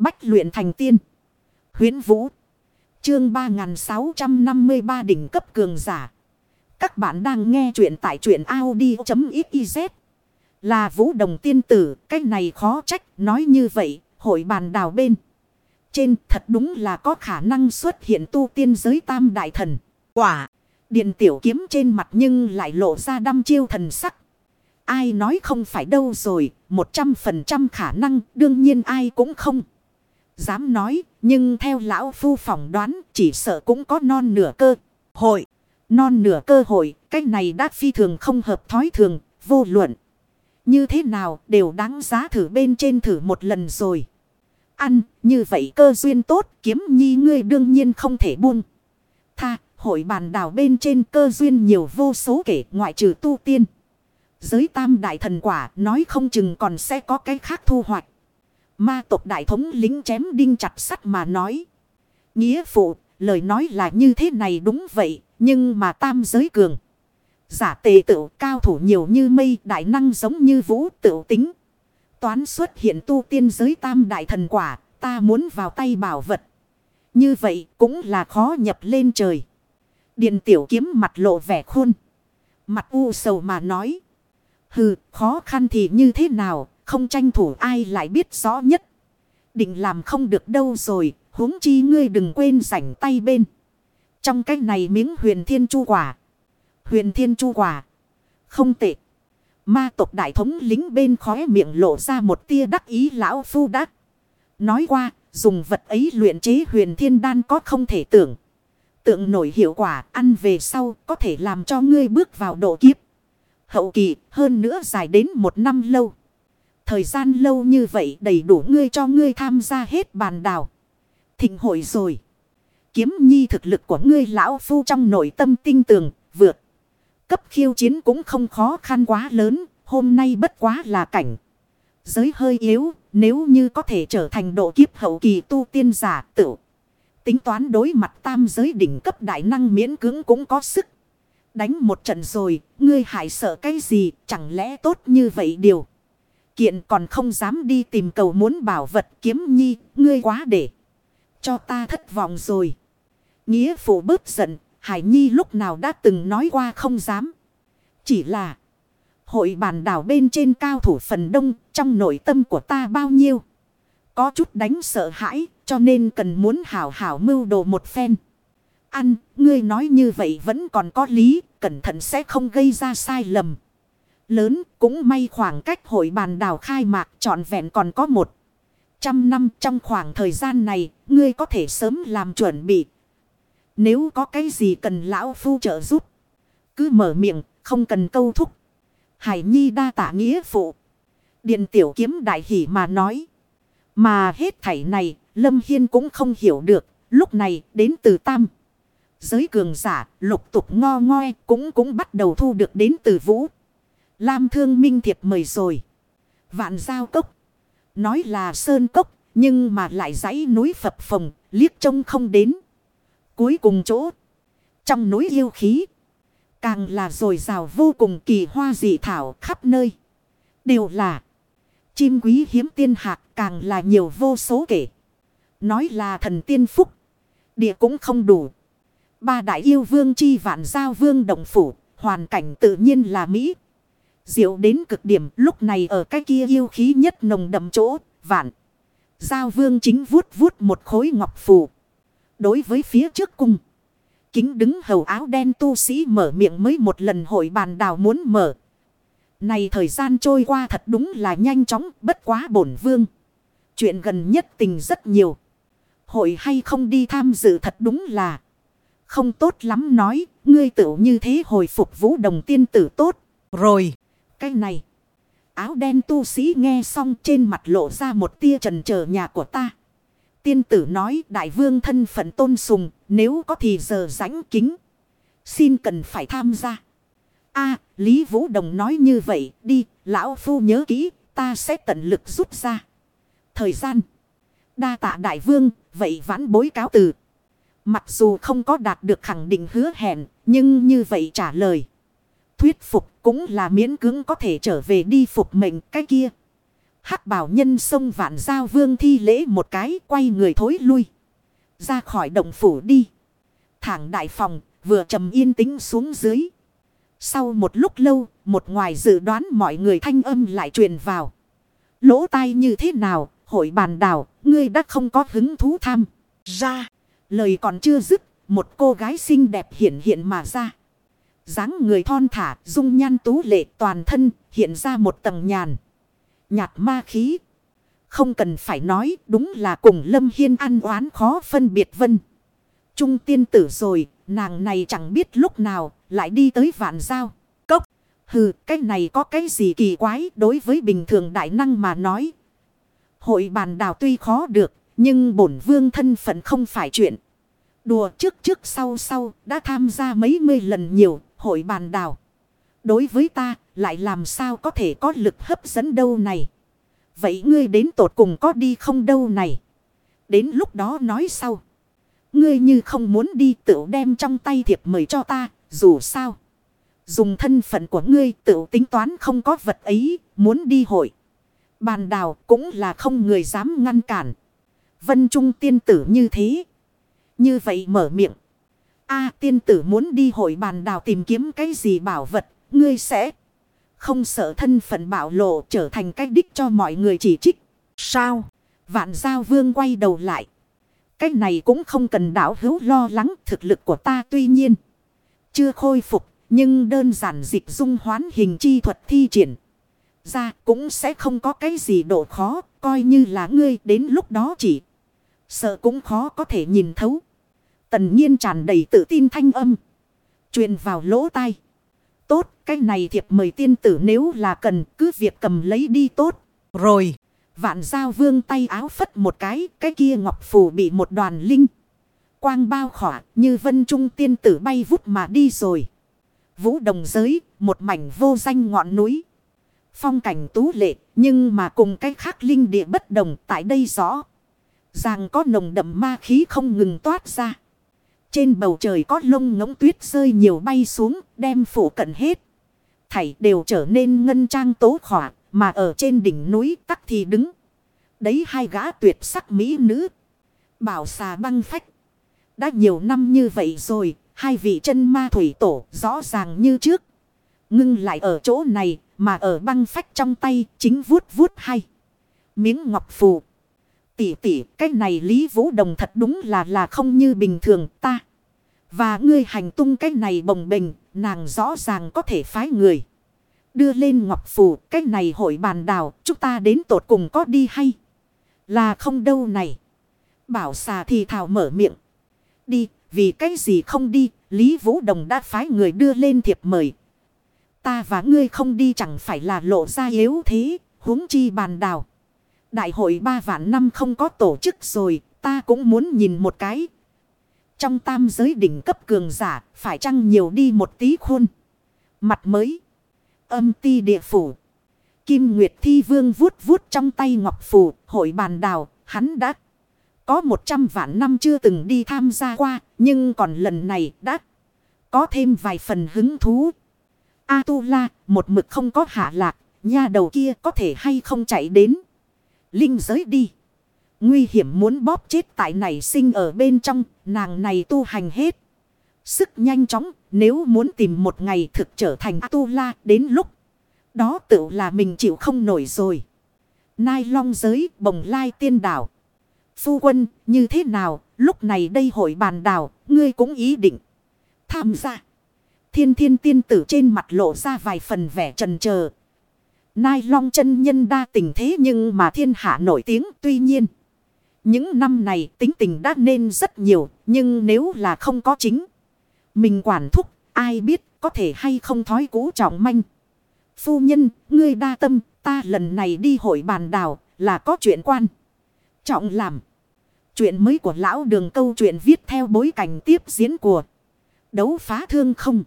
Bách luyện thành tiên. huyễn Vũ. Chương 3653 đỉnh cấp cường giả. Các bạn đang nghe truyện tại truyện Audi.xyz. Là vũ đồng tiên tử, cái này khó trách, nói như vậy, hội bàn đào bên. Trên thật đúng là có khả năng xuất hiện tu tiên giới tam đại thần. Quả, điện tiểu kiếm trên mặt nhưng lại lộ ra đăm chiêu thần sắc. Ai nói không phải đâu rồi, một trăm phần trăm khả năng, đương nhiên ai cũng không. Dám nói, nhưng theo lão phu phỏng đoán, chỉ sợ cũng có non nửa cơ. Hội, non nửa cơ hội, cách này đã phi thường không hợp thói thường, vô luận. Như thế nào đều đáng giá thử bên trên thử một lần rồi. Ăn, như vậy cơ duyên tốt, kiếm nhi ngươi đương nhiên không thể buông. Tha, hội bàn đảo bên trên cơ duyên nhiều vô số kể ngoại trừ tu tiên. Giới tam đại thần quả nói không chừng còn sẽ có cái khác thu hoạch. Ma tộc đại thống lính chém đinh chặt sắt mà nói. Nghĩa phụ, lời nói là như thế này đúng vậy, nhưng mà tam giới cường. Giả tề tự cao thủ nhiều như mây đại năng giống như vũ tự tính. Toán xuất hiện tu tiên giới tam đại thần quả, ta muốn vào tay bảo vật. Như vậy cũng là khó nhập lên trời. Điện tiểu kiếm mặt lộ vẻ khôn Mặt u sầu mà nói. Hừ, khó khăn thì như thế nào, không tranh thủ ai lại biết rõ nhất. Định làm không được đâu rồi, huống chi ngươi đừng quên rảnh tay bên. Trong cái này miếng huyền thiên chu quả. Huyền thiên chu quả. Không tệ. Ma tộc đại thống lính bên khóe miệng lộ ra một tia đắc ý lão phu đắc. Nói qua, dùng vật ấy luyện chế huyền thiên đan có không thể tưởng. Tượng nổi hiệu quả ăn về sau có thể làm cho ngươi bước vào độ kiếp. Hậu kỳ hơn nữa dài đến một năm lâu. Thời gian lâu như vậy đầy đủ ngươi cho ngươi tham gia hết bàn đào. Thịnh hội rồi. Kiếm nhi thực lực của ngươi lão phu trong nội tâm tinh tường vượt. Cấp khiêu chiến cũng không khó khăn quá lớn. Hôm nay bất quá là cảnh. Giới hơi yếu. Nếu như có thể trở thành độ kiếp hậu kỳ tu tiên giả tự. Tính toán đối mặt tam giới đỉnh cấp đại năng miễn cưỡng cũng có sức. Đánh một trận rồi, ngươi hại sợ cái gì, chẳng lẽ tốt như vậy điều. Kiện còn không dám đi tìm cầu muốn bảo vật kiếm nhi, ngươi quá để. Cho ta thất vọng rồi. Nghĩa phụ bớt giận, Hải Nhi lúc nào đã từng nói qua không dám. Chỉ là hội bàn đảo bên trên cao thủ phần đông trong nội tâm của ta bao nhiêu. Có chút đánh sợ hãi cho nên cần muốn hảo hảo mưu đồ một phen. Ăn, ngươi nói như vậy vẫn còn có lý, cẩn thận sẽ không gây ra sai lầm. Lớn, cũng may khoảng cách hội bàn đảo khai mạc trọn vẹn còn có một. Trăm năm trong khoảng thời gian này, ngươi có thể sớm làm chuẩn bị. Nếu có cái gì cần lão phu trợ giúp, cứ mở miệng, không cần câu thúc. Hải Nhi đa tả nghĩa phụ. Điện tiểu kiếm đại hỷ mà nói. Mà hết thảy này, Lâm Hiên cũng không hiểu được, lúc này đến từ tam. Giới cường giả, lục tục ngo ngoe cũng cũng bắt đầu thu được đến từ vũ. Lam thương minh thiệp mời rồi. Vạn giao cốc. Nói là sơn cốc, nhưng mà lại dãy núi phập phồng, liếc trông không đến. Cuối cùng chỗ. Trong núi yêu khí. Càng là rồi rào vô cùng kỳ hoa dị thảo khắp nơi. Đều là. Chim quý hiếm tiên hạc càng là nhiều vô số kể. Nói là thần tiên phúc. Địa cũng không đủ. Ba đại yêu vương chi vạn giao vương động phủ. Hoàn cảnh tự nhiên là Mỹ. Diệu đến cực điểm, lúc này ở cái kia yêu khí nhất nồng đậm chỗ. Vạn. Giao vương chính vuốt vuốt một khối ngọc phù. Đối với phía trước cung. Kính đứng hầu áo đen tu sĩ mở miệng mới một lần hội bàn đào muốn mở. Này thời gian trôi qua thật đúng là nhanh chóng, bất quá bổn vương. Chuyện gần nhất tình rất nhiều. Hội hay không đi tham dự thật đúng là. Không tốt lắm nói. Ngươi tự như thế hồi phục vũ đồng tiên tử tốt. Rồi. Cái này. Áo đen tu sĩ nghe xong trên mặt lộ ra một tia trần chờ nhà của ta. Tiên tử nói đại vương thân phận tôn sùng. Nếu có thì giờ rãnh kính. Xin cần phải tham gia. a Lý Vũ Đồng nói như vậy. Đi, lão phu nhớ kỹ. Ta sẽ tận lực rút ra. Thời gian. Đa tạ đại vương. Vậy vãn bối cáo từ. Mặc dù không có đạt được khẳng định hứa hẹn. Nhưng như vậy trả lời. Thuyết phục cũng là miễn cưỡng có thể trở về đi phục mệnh cái kia. hắc bảo nhân sông vạn giao vương thi lễ một cái quay người thối lui. Ra khỏi động phủ đi. Thẳng đại phòng vừa trầm yên tĩnh xuống dưới. Sau một lúc lâu, một ngoài dự đoán mọi người thanh âm lại truyền vào. Lỗ tai như thế nào, hội bàn đảo, ngươi đã không có hứng thú tham. Ra, lời còn chưa dứt, một cô gái xinh đẹp hiện hiện mà ra dáng người thon thả, dung nhan tú lệ toàn thân, hiện ra một tầng nhàn. Nhạt ma khí. Không cần phải nói, đúng là cùng Lâm Hiên ăn oán khó phân biệt vân. Trung tiên tử rồi, nàng này chẳng biết lúc nào, lại đi tới vạn giao. Cốc, hừ, cái này có cái gì kỳ quái đối với bình thường đại năng mà nói. Hội bàn đào tuy khó được, nhưng bổn vương thân phận không phải chuyện. Đùa trước trước sau sau đã tham gia mấy mươi lần nhiều hội bàn đào. Đối với ta, lại làm sao có thể có lực hấp dẫn đâu này. Vậy ngươi đến tột cùng có đi không đâu này. Đến lúc đó nói sau. Ngươi như không muốn đi tự đem trong tay thiệp mời cho ta. Dù sao. Dùng thân phận của ngươi tự tính toán không có vật ấy. Muốn đi hội. Bàn đào cũng là không người dám ngăn cản. Vân Trung tiên tử như thế. Như vậy mở miệng a tiên tử muốn đi hội bàn đào tìm kiếm cái gì bảo vật. Ngươi sẽ không sợ thân phận bạo lộ trở thành cái đích cho mọi người chỉ trích. Sao? Vạn giao vương quay đầu lại. Cái này cũng không cần đảo hữu lo lắng thực lực của ta tuy nhiên. Chưa khôi phục. Nhưng đơn giản dịch dung hoán hình chi thuật thi triển. Ra cũng sẽ không có cái gì độ khó. Coi như là ngươi đến lúc đó chỉ. Sợ cũng khó có thể nhìn thấu. Tần nhiên tràn đầy tự tin thanh âm. truyền vào lỗ tai. Tốt, cái này thiệp mời tiên tử nếu là cần cứ việc cầm lấy đi tốt. Rồi, vạn giao vương tay áo phất một cái, cái kia ngọc phù bị một đoàn linh. Quang bao khỏa như vân trung tiên tử bay vút mà đi rồi. Vũ đồng giới, một mảnh vô danh ngọn núi. Phong cảnh tú lệ, nhưng mà cùng cái khác linh địa bất đồng tại đây rõ. Ràng có nồng đậm ma khí không ngừng toát ra. Trên bầu trời có lông ngỗng tuyết rơi nhiều bay xuống, đem phủ cận hết. Thảy đều trở nên ngân trang tố khỏa, mà ở trên đỉnh núi tắc thì đứng. Đấy hai gã tuyệt sắc mỹ nữ. Bảo xà băng phách. Đã nhiều năm như vậy rồi, hai vị chân ma thủy tổ rõ ràng như trước. Ngưng lại ở chỗ này, mà ở băng phách trong tay chính vuốt vuốt hay. Miếng ngọc phù tỷ tỷ, cái này Lý Vũ Đồng thật đúng là là không như bình thường ta. Và ngươi hành tung cái này bồng bềnh, nàng rõ ràng có thể phái người. Đưa lên ngọc phù, cái này hội bàn đào, chúng ta đến tột cùng có đi hay? Là không đâu này. Bảo xà thì thảo mở miệng. Đi, vì cái gì không đi, Lý Vũ Đồng đã phái người đưa lên thiệp mời. Ta và ngươi không đi chẳng phải là lộ ra yếu thế, huống chi bàn đào. Đại hội ba vạn năm không có tổ chức rồi, ta cũng muốn nhìn một cái. Trong tam giới đỉnh cấp cường giả, phải chăng nhiều đi một tí khuôn. Mặt mới. Âm ti địa phủ. Kim Nguyệt Thi Vương vuốt vuốt trong tay ngọc phủ hội bàn đào, hắn đã có một trăm vạn năm chưa từng đi tham gia qua, nhưng còn lần này đã có thêm vài phần hứng thú. A-tu-la, một mực không có hạ lạc, nha đầu kia có thể hay không chạy đến linh giới đi. Nguy hiểm muốn bóp chết tại này sinh ở bên trong, nàng này tu hành hết. Sức nhanh chóng, nếu muốn tìm một ngày thực trở thành A-tu-la đến lúc. Đó tự là mình chịu không nổi rồi. Nai long giới, bồng lai tiên đảo. Phu quân, như thế nào, lúc này đây hội bàn đảo, ngươi cũng ý định. Tham gia. Thiên thiên tiên tử trên mặt lộ ra vài phần vẻ trần chờ Nai long chân nhân đa tình thế nhưng mà thiên hạ nổi tiếng tuy nhiên. Những năm này tính tình đã nên rất nhiều nhưng nếu là không có chính. Mình quản thúc ai biết có thể hay không thói cũ trọng manh. Phu nhân, ngươi đa tâm, ta lần này đi hội bàn đào là có chuyện quan. Trọng làm. Chuyện mới của lão đường câu chuyện viết theo bối cảnh tiếp diễn của đấu phá thương không.